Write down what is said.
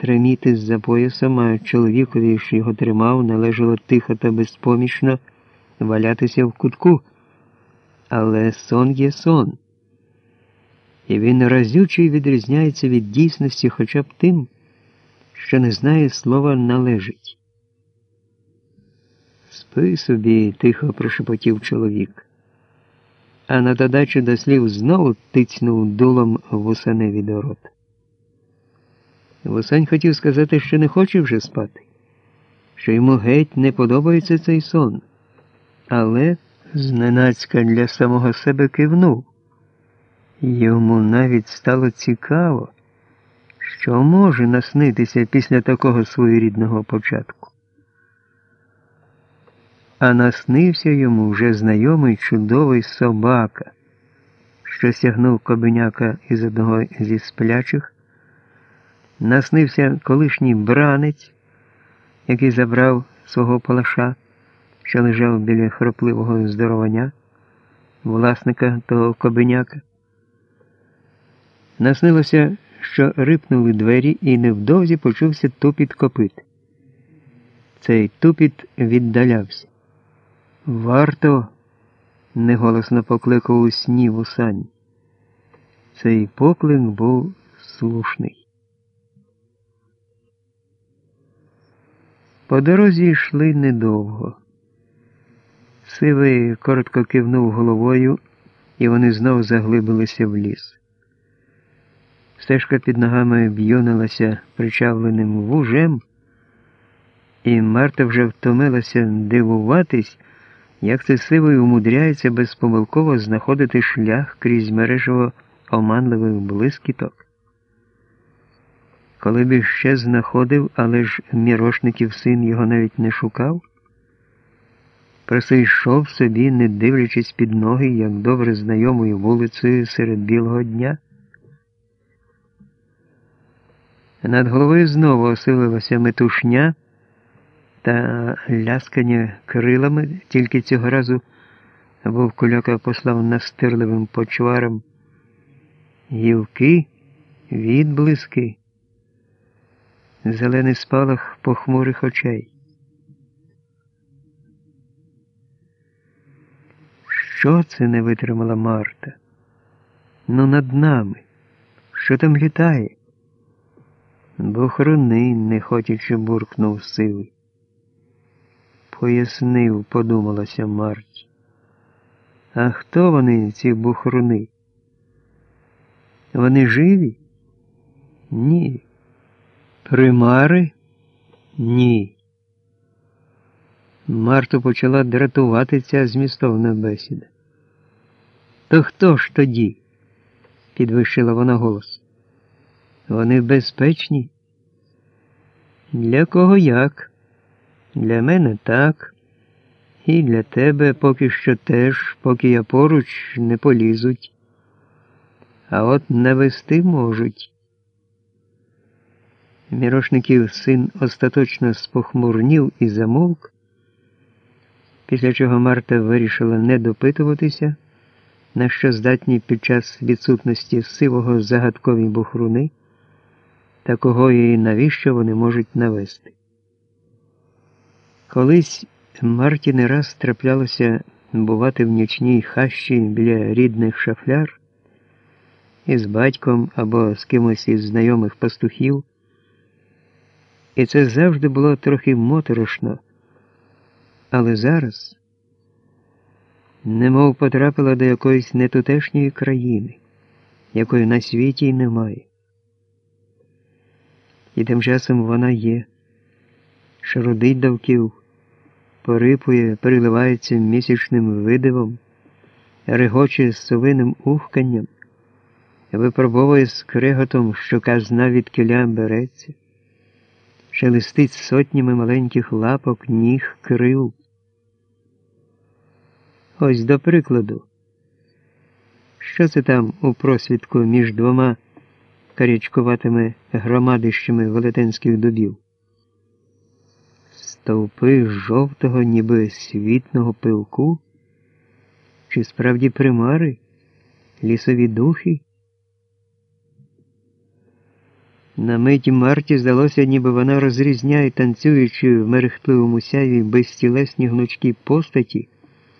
треміти з-за поясом, а чоловікові, що його тримав, належало тихо та безпомічно валятися в кутку. Але сон є сон. І він разючий відрізняється від дійсності хоча б тим, що не знає слова належить. Спи собі, тихо прошепотів чоловік, а на додачу до слів знову тицьнув дулом вусаневі до рота. Вусань хотів сказати, що не хоче вже спати, що йому геть не подобається цей сон, але зненацька для самого себе кивнув. Йому навіть стало цікаво, що може наснитися після такого своєрідного початку. А наснився йому вже знайомий чудовий собака, що сягнув кобеняка із одного зі сплячих, наснився колишній бранець, який забрав свого палаша, що лежав біля хропливого здоровання, власника того кобеняка. Наснилося, що рипнули двері, і невдовзі почувся тупіт копит. Цей тупіт віддалявся. Варто, неголосно покликав у сні вусань. Цей поклик був слушний. По дорозі йшли недовго. Сивий коротко кивнув головою, і вони знов заглибилися в ліс. Стежка під ногами б'юнилася причавленим вужем, і Марта вже втомилася дивуватись, як це сивий умудряється безпомилково знаходити шлях крізь мережево оманливих блискіток. Коли б ще знаходив, але ж мірошників син його навіть не шукав, просто собі, не дивлячись під ноги, як добре знайомою вулицею серед білого дня. Над головою знову осилилася метушня та ляскання крилами, тільки цього разу вовкуляка послав настирливим почваром гілки, відблиски, зелений спалах похмурих очей. Що це не витримала Марта? Ну над нами. Що там літає? Бохорони, нехотячи буркнув сивий. Пояснив, подумалася Марті. А хто вони, ці бухруни? Вони живі? Ні. Примари? Ні. Марту почала дратувати ця змістовна бесіда. То хто ж тоді? підвищила вона голос. Вони безпечні? Для кого як? Для мене так. І для тебе поки що теж, поки я поруч не полізуть. А от навести можуть. Мірошників син остаточно спохмурнів і замовк, після чого Марта вирішила не допитуватися, на що здатні під час відсутності сивого загадкові бухруни та кого і навіщо вони можуть навести. Колись Марті не раз траплялося бувати в нічній хащі біля рідних шафляр із батьком або з кимось із знайомих пастухів, і це завжди було трохи моторошно, але зараз немов потрапила до якоїсь нетутешньої країни, якої на світі й немає. І тим часом вона є, шародить довків, порипує, переливається місячним видивом, регоче з совиним ухканням, випробовує скреготом, що казна від киля береться, шелестить сотнями маленьких лапок, ніг, крил. Ось до прикладу, що це там у просвідку між двома карячкуватими громадищами велетенських дубів. Стовпи жовтого, ніби світного пилку, чи справді примари, лісові духи? На миті Марті здалося, ніби вона розрізняє танцюючи в мерехтливому сяйві безтілесні гнучкі постаті.